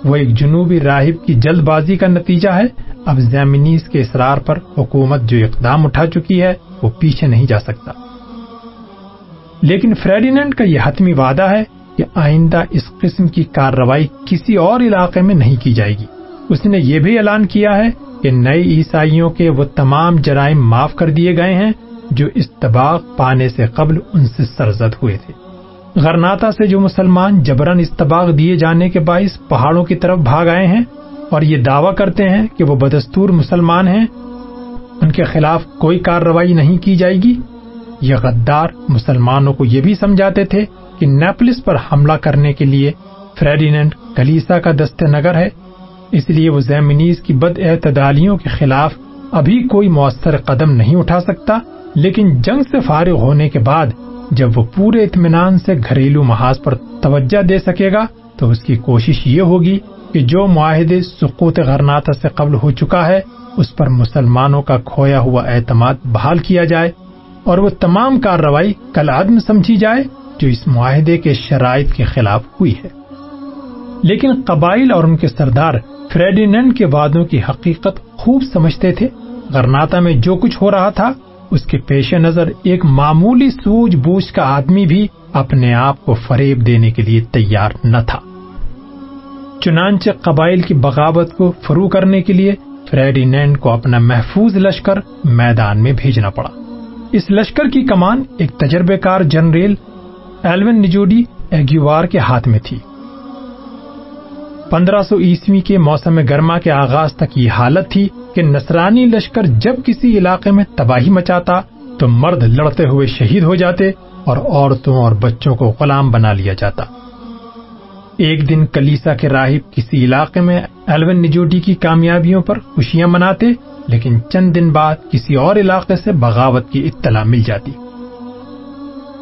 وہ ایک جنوبی راہب کی جلد بازی کا نتیجہ ہے۔ اب زیمنیز کے اصرار پر حکومت جو اقدام اٹھا چکی ہے، وہ پیچھے نہیں جا سکتا۔ لیکن فریڈینڈ کا یہ حتمی وعدہ ہے کہ آئندہ اس قسم کی کارروائی کسی اور علاقے میں نہیں کی جائے گی۔ اس نے یہ بھی اعلان کیا ہے کہ نئے عیسائیوں کے وہ تمام جرائم معاف کر دیے گئے ہیں جو استباق پانے سے قبل ان سے سرزد ہوئے تھے۔ غرناتا سے جو مسلمان جبرن استباغ دیے جانے کے باعث پہاڑوں کی طرف بھاگ آئے ہیں اور یہ دعویٰ کرتے ہیں کہ وہ بدستور مسلمان ہیں، ان کے خلاف کوئی کارروائی نہیں کی جائے گی۔ یہ غدار مسلمانوں کو یہ بھی سمجھاتے تھے کہ نیپلس پر حملہ کرنے کے لیے فریڈینڈ کلیسا کا دست نگر ہے۔ اس لیے وہ زیمنیز کی بد اعتدالیوں کے خلاف ابھی کوئی مؤثر قدم نہیں اٹھا سکتا، لیکن جنگ سے فارغ ہونے کے بعد جب وہ پورے اطمینان سے گھریلو محاذ پر توجہ دے سکے گا، تو اس کی کوشش یہ ہوگی کہ جو معاہدے سقوط غرناتا سے قبل ہو چکا ہے، اس پر مسلمانوں کا کھویا ہوا اعتماد بحال کیا جائے اور وہ تمام کارروائی کل عدم سمجھی جائے۔ جو اس معاہدے کے شرائط کے خلاف ہوئی ہے۔ لیکن قبائل اور ان کے سردار فریڈینڈ کے وعدوں کی حقیقت خوب سمجھتے تھے۔ غرناتا میں جو کچھ ہو رہا تھا، اس کے پیش نظر ایک معمولی سوج بوجھ کا آدمی بھی اپنے آپ کو فریب دینے کے لیے تیار نہ تھا۔ چنانچہ قبائل کی بغاوت کو فرو کرنے کے لیے فریڈینڈ کو اپنا محفوظ لشکر میدان میں بھیجنا پڑا۔ اس لشکر کی کمان ایک تجربے کار جنریل ایلون نجوڈی ایگیوار کے ہاتھ میں تھی۔ پندرہ سو عیسوی کے موسم گرما کے آغاز تک یہ حالت تھی کہ نصرانی لشکر جب کسی علاقے میں تباہی مچاتا تو مرد لڑتے ہوئے شہید ہو جاتے اور عورتوں اور بچوں کو غلام بنا لیا جاتا۔ ایک دن کلیسا کے راہب کسی علاقے میں ایلون نجوڈی کی کامیابیوں پر خوشیاں مناتے، لیکن چند دن بعد کسی اور علاقے سے بغاوت کی اطلاع مل جاتی۔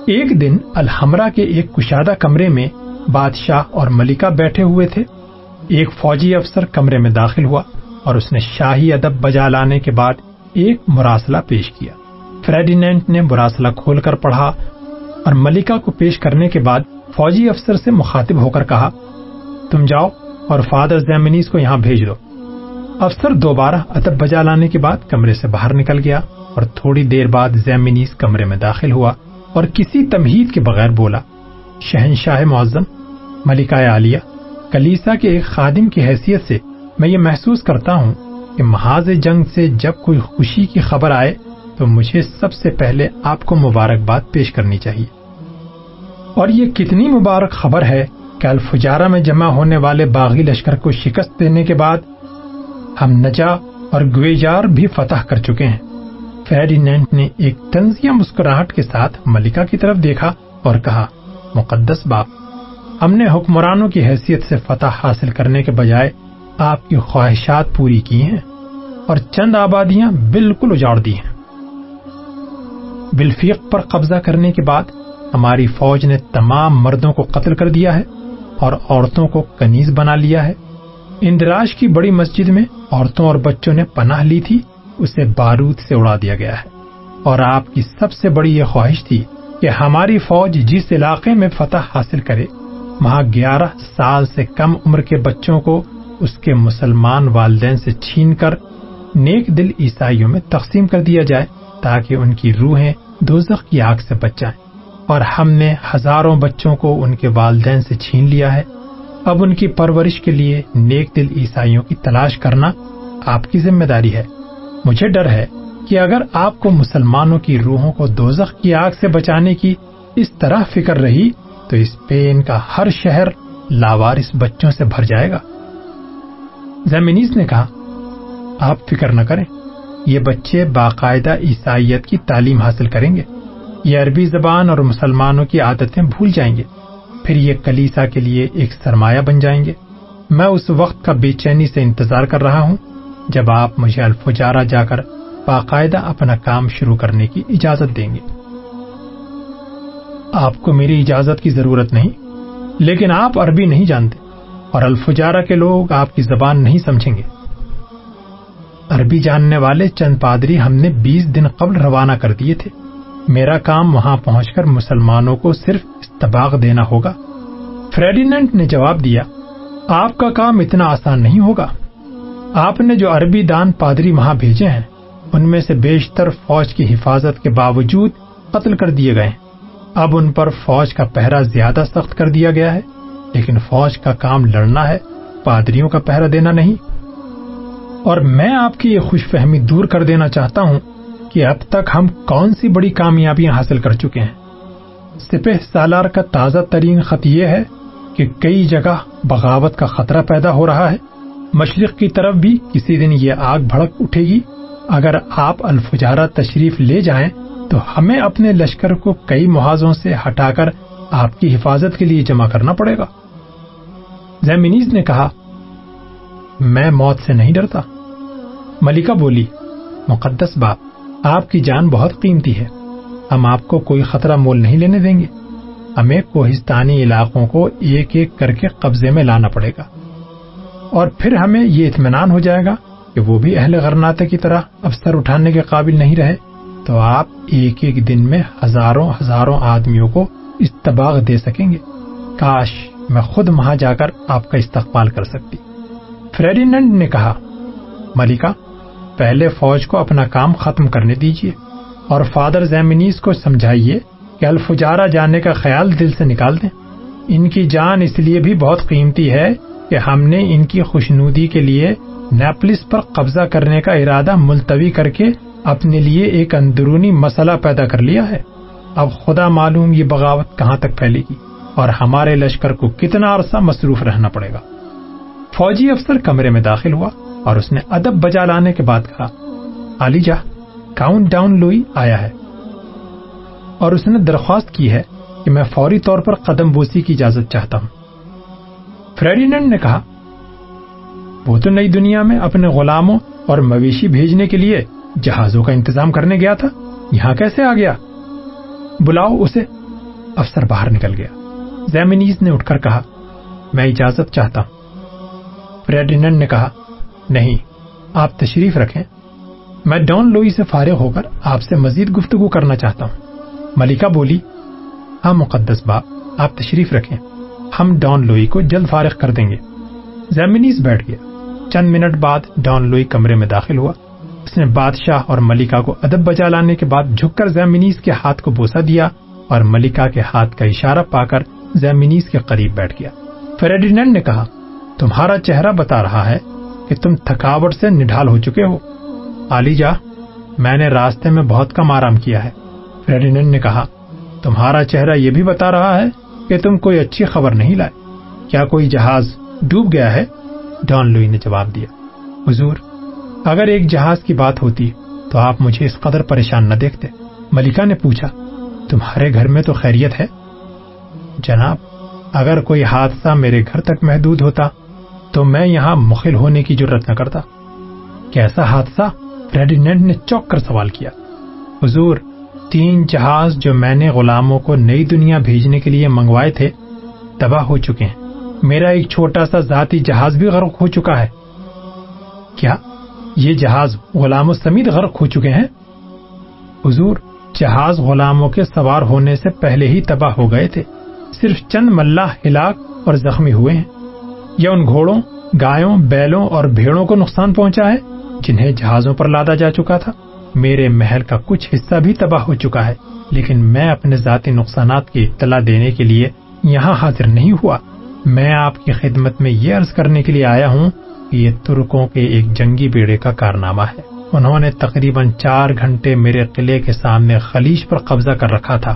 ایک دن الحمرہ کے ایک کشادہ کمرے میں بادشاہ اور ملکہ بیٹھے ہوئے تھے۔ ایک فوجی افسر کمرے میں داخل ہوا اور اس نے شاہی ادب بجا لانے کے بعد ایک مراسلہ پیش کیا۔ فریڈینٹ نے مراسلہ کھول کر پڑھا اور ملکہ کو پیش کرنے کے بعد فوجی افسر سے مخاطب ہو کر کہا، تم جاؤ اور فادر زیمنیز کو یہاں بھیج دو۔ افسر دوبارہ ادب بجا لانے کے بعد کمرے سے باہر نکل گیا اور تھوڑی دیر بعد زیمنیز کمرے میں داخل ہوا۔ اور کسی تمہید کے بغیر بولا، شہنشاہ معظم، ملکہ عالیہ، کلیسا کے ایک خادم کی حیثیت سے میں یہ محسوس کرتا ہوں کہ محاذ جنگ سے جب کوئی خوشی کی خبر آئے تو مجھے سب سے پہلے آپ کو مبارکباد پیش کرنی چاہیے۔ اور یہ کتنی مبارک خبر ہے کہ الفجارہ میں جمع ہونے والے باغی لشکر کو شکست دینے کے بعد ہم نجا اور گویجار بھی فتح کر چکے ہیں۔ فیڈینٹ نے ایک تنزیہ مسکراہٹ کے ساتھ ملکہ کی طرف دیکھا اور کہا، مقدس باپ، ہم نے حکمرانوں کی حیثیت سے فتح حاصل کرنے کے بجائے آپ کی خواہشات پوری کی ہیں اور چند آبادیاں بالکل اجاڑ دی ہیں۔ بلفیق پر قبضہ کرنے کے بعد ہماری فوج نے تمام مردوں کو قتل کر دیا ہے اور عورتوں کو کنیز بنا لیا ہے۔ اندراج کی بڑی مسجد میں عورتوں اور بچوں نے پناہ لی تھی اسے بارود سے اڑا دیا گیا ہے۔ اور آپ کی سب سے بڑی یہ خواہش تھی کہ ہماری فوج جس علاقے میں فتح حاصل کرے، وہاں گیارہ سال سے کم عمر کے بچوں کو اس کے مسلمان والدین سے چھین کر نیک دل عیسائیوں میں تقسیم کر دیا جائے تاکہ ان کی روحیں دوزخ کی آگ سے بچ جائیں۔ اور ہم نے ہزاروں بچوں کو ان کے والدین سے چھین لیا ہے۔ اب ان کی پرورش کے لیے نیک دل عیسائیوں کی تلاش کرنا آپ کی ذمہ داری ہے۔ مجھے ڈر ہے کہ اگر آپ کو مسلمانوں کی روحوں کو دوزخ کی آگ سے بچانے کی اس طرح فکر رہی، تو اسپین کا ہر شہر لاوارس بچوں سے بھر جائے گا۔ زمینیز نے کہا، آپ فکر نہ کریں، یہ بچے باقاعدہ عیسائیت کی تعلیم حاصل کریں گے۔ یہ عربی زبان اور مسلمانوں کی عادتیں بھول جائیں گے۔ پھر یہ کلیسا کے لیے ایک سرمایہ بن جائیں گے۔ میں اس وقت کا بے چینی سے انتظار کر رہا ہوں۔ جب آپ مجھے الفجارہ جا کر باقاعدہ اپنا کام شروع کرنے کی اجازت دیں گے۔ آپ کو میری اجازت کی ضرورت نہیں، لیکن آپ عربی نہیں جانتے اور الفجارہ کے لوگ آپ کی زبان نہیں سمجھیں گے۔ عربی جاننے والے چند پادری ہم نے بیس دن قبل روانہ کر دیے تھے۔ میرا کام وہاں پہنچ کر مسلمانوں کو صرف استباغ دینا ہوگا۔ فریڈینٹ نے جواب دیا، آپ کا کام اتنا آسان نہیں ہوگا۔ آپ نے جو عربی دان پادری وہاں بھیجے ہیں، ان میں سے بیشتر فوج کی حفاظت کے باوجود قتل کر دیے گئے اب ان پر فوج کا پہرا زیادہ سخت کر دیا گیا ہے، لیکن فوج کا کام لڑنا ہے، پادریوں کا پہرا دینا نہیں۔ اور میں آپ کی یہ خوش فہمی دور کر دینا چاہتا ہوں کہ اب تک ہم کون سی بڑی کامیابیاں حاصل کر چکے ہیں۔ سپہ سالار کا تازہ ترین خط یہ ہے کہ کئی جگہ بغاوت کا خطرہ پیدا ہو رہا ہے۔ مشرق کی طرف بھی کسی دن یہ آگ بھڑک اٹھے گی۔ اگر آپ الفجارہ تشریف لے جائیں تو ہمیں اپنے لشکر کو کئی محاذوں سے ہٹا کر آپ کی حفاظت کے لیے جمع کرنا پڑے گا۔ زیمنیز نے کہا، میں موت سے نہیں ڈرتا۔ ملکہ بولی، مقدس باپ، آپ کی جان بہت قیمتی ہے۔ ہم آپ کو کوئی خطرہ مول نہیں لینے دیں گے۔ ہمیں کوہستانی علاقوں کو ایک ایک کر کے قبضے میں لانا پڑے گا۔ اور پھر ہمیں یہ اطمینان ہو جائے گا کہ وہ بھی اہل غرناتے کی طرح افسر اٹھانے کے قابل نہیں رہے۔ تو آپ ایک ایک دن میں ہزاروں ہزاروں آدمیوں کو استباغ دے سکیں گے۔ کاش میں خود وہاں جا کر آپ کا استقبال کر سکتی۔ فریڈینڈ نے کہا، ملکہ، پہلے فوج کو اپنا کام ختم کرنے دیجیے اور فادر زیمنیز کو سمجھائیے کہ الفجارہ جانے کا خیال دل سے نکال دیں۔ ان کی جان اس لیے بھی بہت قیمتی ہے کہ ہم نے ان کی خوشنودی کے لیے نیپلس پر قبضہ کرنے کا ارادہ ملتوی کر کے اپنے لیے ایک اندرونی مسئلہ پیدا کر لیا ہے۔ اب خدا معلوم یہ بغاوت کہاں تک پھیلے گی اور ہمارے لشکر کو کتنا عرصہ مصروف رہنا پڑے گا۔ فوجی افسر کمرے میں داخل ہوا اور اس نے ادب بجا لانے کے بعد کہا، علی جا کاؤنٹ ڈاؤن لوئی آیا ہے۔ اور اس نے درخواست کی ہے کہ میں فوری طور پر قدم بوسی کی اجازت چاہتا ہوں۔ فریڈینڈ نے کہا، وہ تو نئی دنیا میں اپنے غلاموں اور مویشی بھیجنے کے لیے جہازوں کا انتظام کرنے گیا تھا. یہاں کیسے آ گیا؟ بلاؤ اسے افسر باہر نکل گیا۔ زیمنیز نے اٹھ کر کہا، میں اجازت چاہتا ہوں. فریڈینڈ نے کہا، نہیں، آپ تشریف رکھیں۔ میں ڈان لوئی سے فارغ ہو کر آپ سے مزید گفتگو کرنا چاہتا ہوں۔ ملکہ بولی ہاں مقدس باپ، آپ تشریف رکھیں۔ ہم ڈان لوئی کو جلد فارغ کر دیں گے۔ زیمنیز بیٹھ گیا۔ چند منٹ بعد ڈان لوئی کمرے میں داخل ہوا۔ اس نے بادشاہ اور ملکہ کو ادب بجا لانے کے بعد جھک کر زیمنیز کے ہاتھ کو بوسا دیا اور ملکہ کے ہاتھ کا اشارہ پا کر زیمنیز کے قریب بیٹھ گیا۔ فریڈینڈ نے کہا، تمہارا چہرہ بتا رہا ہے کہ تم تھکاوٹ سے نڈھال ہو چکے ہو۔ علی جا، میں نے راستے میں بہت کم آرام کیا ہے۔ فریڈینڈ نے کہا، تمہارا چہرہ یہ بھی بتا رہا ہے کہ تم کوئی اچھی خبر نہیں لائے۔ کیا کوئی جہاز ڈوب گیا ہے؟ ڈان لوئی نے جواب دیا۔ حضور، اگر ایک جہاز کی بات ہوتی تو آپ مجھے اس قدر پریشان نہ دیکھتے۔ ملکہ نے پوچھا، تمہارے گھر میں تو خیریت ہے؟ جناب، اگر کوئی حادثہ میرے گھر تک محدود ہوتا تو میں یہاں مخل ہونے کی ضرورت نہ کرتا۔ کیسا حادثہ؟ فریڈینڈ نے چوک کر سوال کیا۔ حضور تین جہاز جو میں نے غلاموں کو نئی دنیا بھیجنے کے لیے منگوائے تھے، تباہ ہو چکے ہیں۔ میرا ایک چھوٹا سا ذاتی جہاز بھی غرق ہو چکا ہے۔ کیا یہ جہاز غلاموں سمیت غرق ہو چکے ہیں؟ حضور، جہاز غلاموں کے سوار ہونے سے پہلے ہی تباہ ہو گئے تھے۔ صرف چند ملاح ہلاک اور زخمی ہوئے ہیں۔ یا ان گھوڑوں، گایوں، بیلوں اور بھیڑوں کو نقصان پہنچا ہے جنہیں جہازوں پر لادا جا چکا تھا؟ میرے محل کا کچھ حصہ بھی تباہ ہو چکا ہے، لیکن میں اپنے ذاتی نقصانات کی اطلاع دینے کے لیے یہاں حاضر نہیں ہوا۔ میں آپ کی خدمت میں یہ عرض کرنے کے لیے آیا ہوں کہ یہ ترکوں کے ایک جنگی بیڑے کا کارنامہ ہے۔ انہوں نے تقریباً چار گھنٹے میرے قلعے کے سامنے خلیج پر قبضہ کر رکھا تھا۔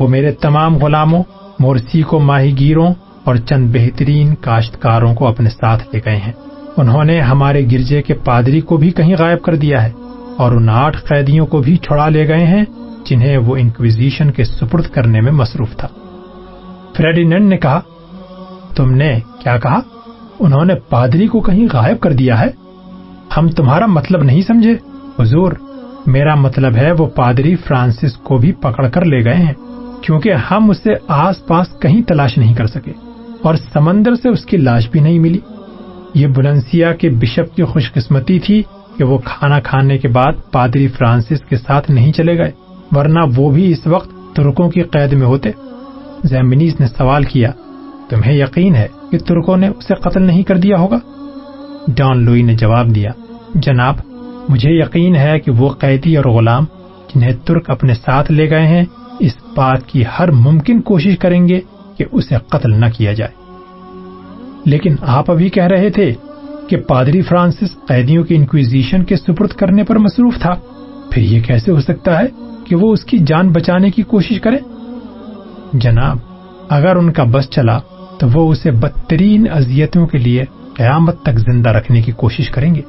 وہ میرے تمام غلاموں مورسی کو ماہی گیروں اور چند بہترین کاشتکاروں کو اپنے ساتھ لے گئے ہیں۔ انہوں نے ہمارے گرجے کے پادری کو بھی کہیں غائب کر دیا ہے اور ان آٹھ قیدیوں کو بھی چھڑا لے گئے ہیں، جنہیں وہ انکویزیشن کے سپرد کرنے میں مصروف تھا۔ فریڈینڈ نے کہا، تم نے کیا کہا؟ انہوں نے پادری کو کہیں غائب کر دیا ہے؟ ہم تمہارا مطلب نہیں سمجھے۔ حضور، میرا مطلب ہے وہ پادری فرانسس کو بھی پکڑ کر لے گئے ہیں، کیونکہ ہم اسے آس پاس کہیں تلاش نہیں کر سکے اور سمندر سے اس کی لاش بھی نہیں ملی۔ یہ بلنسیا کے بشپ کی خوش قسمتی تھی کہ وہ کھانا کھانے کے بعد پادری فرانسس کے ساتھ نہیں چلے گئے، ورنہ وہ بھی اس وقت ترکوں کی قید میں ہوتے۔ زیمنیز نے سوال کیا، تمہیں یقین ہے کہ ترکوں نے اسے قتل نہیں کر دیا ہوگا؟ ڈان لوئی نے جواب دیا، جناب، مجھے یقین ہے کہ وہ قیدی اور غلام جنہیں ترک اپنے ساتھ لے گئے ہیں، اس بات کی ہر ممکن کوشش کریں گے کہ اسے قتل نہ کیا جائے۔ لیکن آپ ابھی کہہ رہے تھے کہ پادری فرانسس قیدیوں کی انکویزیشن کے سپرد کرنے پر مصروف تھا۔ پھر یہ کیسے ہو سکتا ہے کہ وہ اس کی جان بچانے کی کوشش کرے؟ جناب، اگر ان کا بس چلا تو وہ اسے بدترین اذیتوں کے لیے قیامت تک زندہ رکھنے کی کوشش کریں گے۔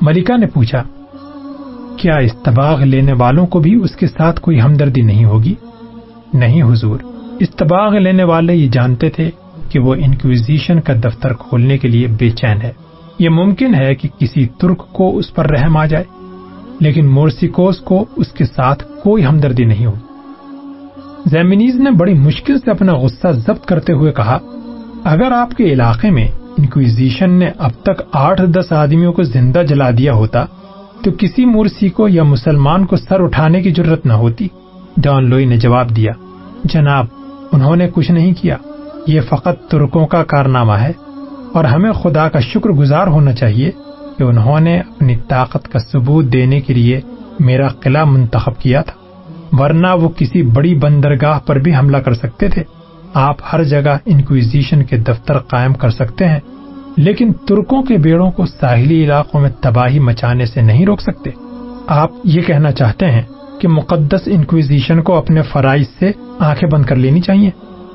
ملکہ نے پوچھا، کیا استباغ لینے والوں کو بھی اس کے ساتھ کوئی ہمدردی نہیں ہوگی؟ نہیں حضور استباغ لینے والے یہ جانتے تھے کہ وہ انکویزیشن کا دفتر کھولنے کے لیے بے چین ہے۔ یہ ممکن ہے کہ کسی ترک کو اس پر رحم آ جائے، لیکن مورسیکوس کو اس کے ساتھ کوئی ہمدردی نہیں ہوگی زیمنیز نے بڑی مشکل سے اپنا غصہ ضبط کرتے ہوئے کہا، اگر آپ کے علاقے میں انکویزیشن نے اب تک آٹھ دس آدمیوں کو زندہ جلا دیا ہوتا، تو کسی مورسی کو یا مسلمان کو سر اٹھانے کی ضرورت نہ ہوتی۔ ڈان لوئی نے جواب دیا، جناب، انہوں نے کچھ نہیں کیا۔ یہ فقط ترکوں کا کارنامہ ہے اور ہمیں خدا کا شکر گزار ہونا چاہیے کہ انہوں نے اپنی طاقت کا ثبوت دینے کے لیے میرا قلعہ منتخب کیا تھا، ورنہ وہ کسی بڑی بندرگاہ پر بھی حملہ کر سکتے تھے۔ آپ ہر جگہ انکویزیشن کے دفتر قائم کر سکتے ہیں، لیکن ترکوں کے بیڑوں کو ساحلی علاقوں میں تباہی مچانے سے نہیں روک سکتے۔ آپ یہ کہنا چاہتے ہیں کہ مقدس انکویزیشن کو اپنے فرائض سے آنکھیں بند کر لینی چاہیے۔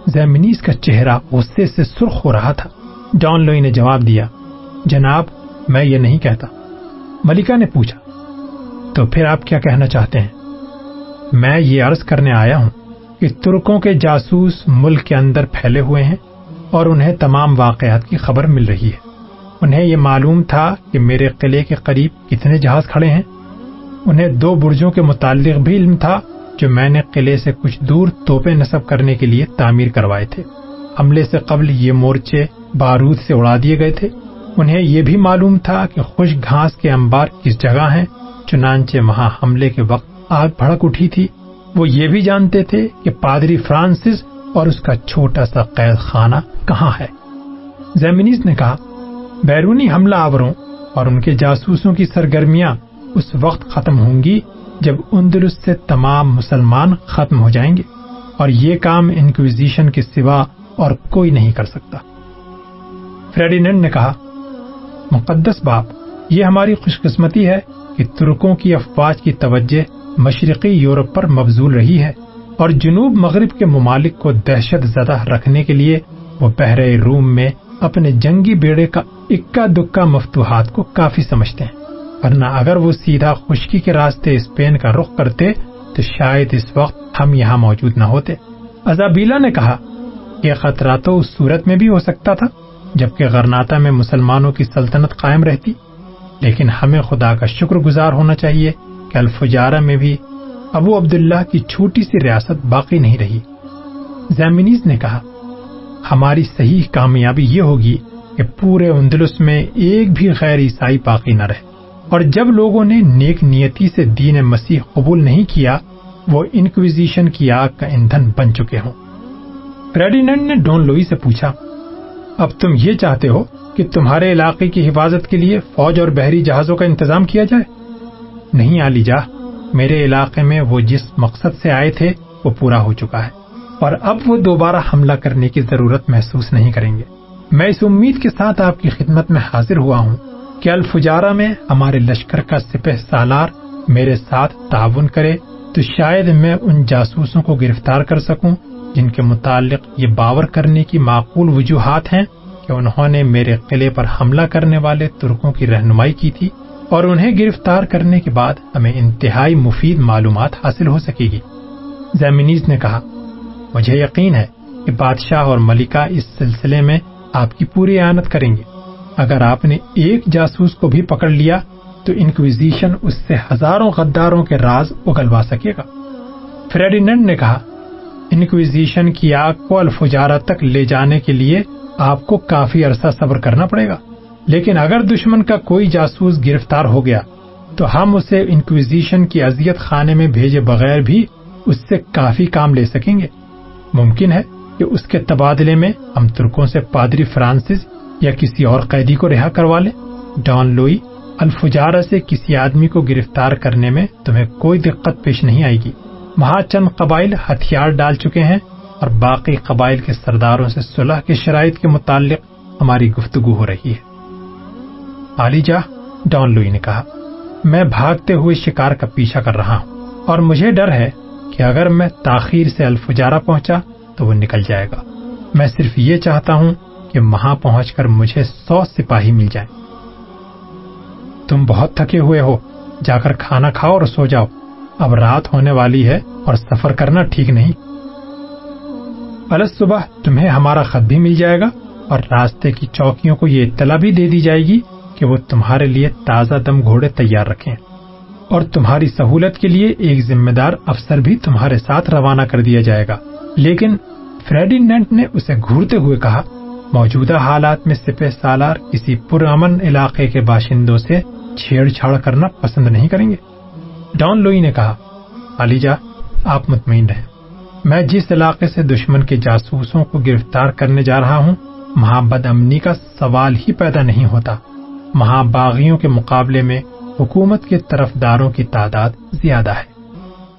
زیمنیز کا چہرہ غصے سے سرخ ہو رہا تھا۔ ڈان لوئی نے جواب دیا، جناب، میں یہ نہیں کہتا۔ ملکہ نے پوچھا، تو پھر آپ کیا کہنا چاہتے ہیں؟ میں یہ عرض کرنے آیا ہوں کہ ترکوں کے جاسوس ملک کے اندر پھیلے ہوئے ہیں اور انہیں تمام واقعات کی خبر مل رہی ہے۔ انہیں یہ معلوم تھا کہ میرے قلعے کے قریب کتنے جہاز کھڑے ہیں۔ انہیں دو برجوں کے متعلق بھی علم تھا جو میں نے قلعے سے کچھ دور توپے نصب کرنے کے لیے تعمیر کروائے تھے۔ حملے سے قبل یہ مورچے بارود سے اڑا دیے گئے تھے۔ انہیں یہ بھی معلوم تھا کہ خوش گھاس کے انبار کس جگہ ہیں۔ چنانچہ وہاں حملے کے وقت آگ بھڑک اٹھی تھی۔ وہ یہ بھی جانتے تھے کہ پادری فرانسس اور اس کا چھوٹا سا قید خانہ کہاں ہے۔ زیمنیز نے کہا، بیرونی حملہ آوروں اور ان کے جاسوسوں کی سرگرمیاں اس وقت ختم ہوں گی جب اندلس سے تمام مسلمان ختم ہو جائیں گے اور یہ کام انکویزیشن کے سوا اور کوئی نہیں کر سکتا۔ فریڈینڈ نے کہا، مقدس باپ، یہ ہماری خوش قسمتی ہے کہ ترکوں کی افواج کی توجہ مشرقی یورپ پر مبزول رہی ہے اور جنوب مغرب کے ممالک کو دہشت زدہ رکھنے کے لیے وہ بحر روم میں اپنے جنگی بیڑے کا اکا دکا مفتوحات کو کافی سمجھتے ہیں۔ ورنہ اگر وہ سیدھا خشکی کے راستے اسپین کا رخ کرتے تو شاید اس وقت ہم یہاں موجود نہ ہوتے۔ ازابیلا نے کہا، یہ خطرہ تو اس صورت میں بھی ہو سکتا تھا جبکہ غرناتا میں مسلمانوں کی سلطنت قائم رہتی۔ لیکن ہمیں خدا کا شکر گزار ہونا چاہیے کہ الفجارہ میں بھی ابو عبداللہ کی چھوٹی سی ریاست باقی نہیں رہی۔ زیمنیز نے کہا، ہماری صحیح کامیابی یہ ہوگی کہ پورے اندلس میں ایک بھی غیر عیسائی باقی نہ رہے۔ اور جب لوگوں نے نیک نیتی سے دین مسیح قبول نہیں کیا، وہ انکویزیشن کی آگ کا ایندھن بن چکے ہوں۔ فریڈینڈ نے ڈون لوئی سے پوچھا، اب تم یہ چاہتے ہو کہ تمہارے علاقے کی حفاظت کے لیے فوج اور بحری جہازوں کا انتظام کیا جائے؟ نہیں علی جا، میرے علاقے میں وہ جس مقصد سے آئے تھے، وہ پورا ہو چکا ہے۔ اور اب وہ دوبارہ حملہ کرنے کی ضرورت محسوس نہیں کریں گے۔ میں اس امید کے ساتھ آپ کی خدمت میں حاضر ہوا ہوں۔ کہ الفجارہ میں ہمارے لشکر کا سپہ سالار میرے ساتھ تعاون کرے، تو شاید میں ان جاسوسوں کو گرفتار کر سکوں جن کے متعلق یہ باور کرنے کی معقول وجوہات ہیں کہ انہوں نے میرے قلعے پر حملہ کرنے والے ترکوں کی رہنمائی کی تھی اور انہیں گرفتار کرنے کے بعد ہمیں انتہائی مفید معلومات حاصل ہو سکے گی۔ زیمنیز نے کہا، مجھے یقین ہے کہ بادشاہ اور ملکہ اس سلسلے میں آپ کی پوری اعانت کریں گے۔ اگر آپ نے ایک جاسوس کو بھی پکڑ لیا، تو انکویزیشن اس سے ہزاروں غداروں کے راز اگلوا سکے گا۔ فریڈینڈ نے کہا، انکویزیشن کی آگ کو الفجارہ تک لے جانے کے لیے آپ کو کافی عرصہ صبر کرنا پڑے گا۔ لیکن اگر دشمن کا کوئی جاسوس گرفتار ہو گیا، تو ہم اسے انکویزیشن کی اذیت خانے میں بھیجے بغیر بھی اس سے کافی کام لے سکیں گے۔ ممکن ہے کہ اس کے تبادلے میں ہم ترکوں سے پادری فرانسس یا کسی اور قیدی کو رہا کروا لیں ڈان لوئی الفجارہ سے کسی آدمی کو گرفتار کرنے میں تمہیں کوئی دقت پیش نہیں آئے گی۔ وہاں چند قبائل ہتھیار ڈال چکے ہیں اور باقی قبائل کے سرداروں سے صلح کے شرائط کے متعلق ہماری گفتگو ہو رہی ہے۔ علی جا ڈان لوئی نے کہا، میں بھاگتے ہوئے شکار کا پیچھا کر رہا ہوں اور مجھے ڈر ہے کہ اگر میں تاخیر سے الفجارہ پہنچا تو وہ نکل جائے گا۔ میں صرف یہ چاہتا ہوں کہ وہاں پہنچ کر مجھے سو سپاہی مل جائیں تم بہت تھکے ہوئے ہو۔ جا کر کھانا کھاؤ اور سو جاؤ۔ اب رات ہونے والی ہے اور سفر کرنا ٹھیک نہیں۔ الگ صبح تمہیں ہمارا خط بھی مل جائے گا اور راستے کی چوکیوں کو یہ اطلاع بھی دے دی جائے گی کہ وہ تمہارے لیے تازہ دم گھوڑے تیار رکھیں۔ اور تمہاری سہولت کے لیے ایک ذمہ دار افسر بھی تمہارے ساتھ روانہ کر دیا جائے گا۔ لیکن فریڈینڈنٹ نے اسے گھورتے ہوئے کہا موجودہ حالات میں سپہ سالار کسی پرامن علاقے کے باشندوں سے چھیڑ چھاڑ کرنا پسند نہیں کریں گے۔ ڈان لوئی نے کہا، علی جا، آپ مطمئن رہیں۔ میں جس علاقے سے دشمن کے جاسوسوں کو گرفتار کرنے جا رہا ہوں، وہاں بد امنی کا سوال ہی پیدا نہیں ہوتا۔ وہاں باغیوں کے مقابلے میں حکومت کے طرف داروں کی تعداد زیادہ ہے۔